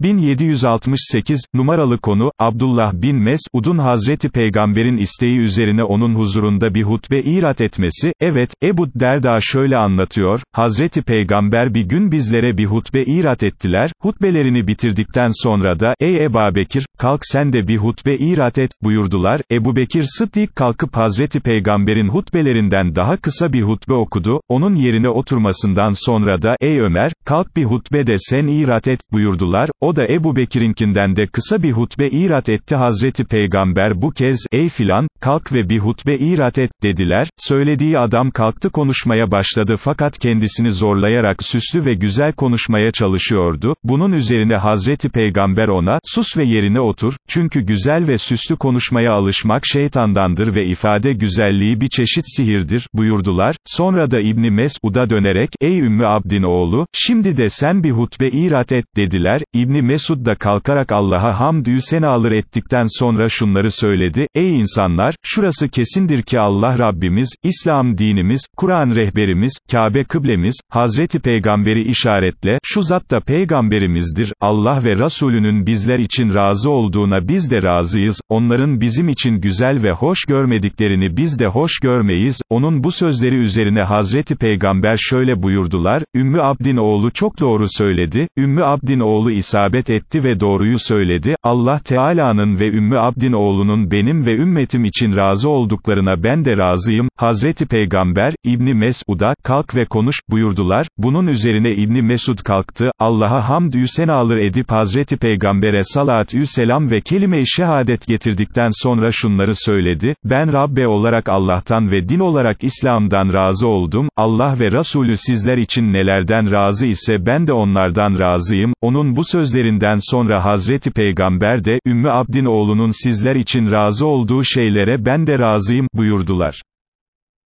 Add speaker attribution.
Speaker 1: 1768, numaralı konu, Abdullah bin Mes'ud'un Hazreti Peygamber'in isteği üzerine onun huzurunda bir hutbe irat etmesi, evet, Ebu Derda şöyle anlatıyor, Hazreti Peygamber bir gün bizlere bir hutbe irat ettiler, hutbelerini bitirdikten sonra da, ey Eba Bekir, kalk sen de bir hutbe irat et, buyurdular, Ebu Bekir Sıddik kalkıp Hazreti Peygamber'in hutbelerinden daha kısa bir hutbe okudu, onun yerine oturmasından sonra da, ey Ömer, kalk bir hutbe de sen irat et, buyurdular, o da Ebu Bekir'inkinden de kısa bir hutbe irat etti. Hazreti Peygamber bu kez, ey filan, kalk ve bir hutbe irat et, dediler, söylediği adam kalktı konuşmaya başladı fakat kendisini zorlayarak süslü ve güzel konuşmaya çalışıyordu, bunun üzerine Hazreti Peygamber ona, sus ve yerine otur, çünkü güzel ve süslü konuşmaya alışmak şeytandandır ve ifade güzelliği bir çeşit sihirdir, buyurdular, sonra da İbni Mesud'a dönerek, ey Ümmü Abdin oğlu, şimdi de sen bir hutbe irat et, dediler, İbni Mesud da kalkarak Allah'a hamdü senalar ettikten sonra şunları söyledi, ey insanlar, şurası kesindir ki Allah Rabbimiz, İslam dinimiz, Kur'an rehberimiz, Kabe kıblemiz, Hazreti Peygamberi işaretle, şu zat da peygamberimizdir, Allah ve Resulünün bizler için razı olduğuna biz de razıyız, onların bizim için güzel ve hoş görmediklerini biz de hoş görmeyiz, onun bu sözleri üzerine Hazreti Peygamber şöyle buyurdular, Ümmü Abdin oğlu çok doğru söyledi, Ümmü Abdin oğlu isabet etti ve doğruyu söyledi, Allah Teala'nın ve Ümmü Abdin oğlunun benim ve ümmetim için razı olduklarına ben de razıyım, Hazreti Peygamber, İbni Mesud'a, kalk ve konuş, buyurdular, bunun üzerine İbni Mesud kalktı, Allah'a hamdü senalar edip Hazreti Peygamber'e salatü selam ve kelime-i şehadet getirdikten sonra şunları söyledi, ben Rabbe olarak Allah'tan ve din olarak İslam'dan razı oldum, Allah ve Resulü sizler için nelerden razı ise ben de onlardan razıyım, onun bu sözlerinden sonra Hazreti Peygamber de, Ümmü Abdin oğlunun sizler için razı olduğu şeylere ben de razıyım, buyurdular.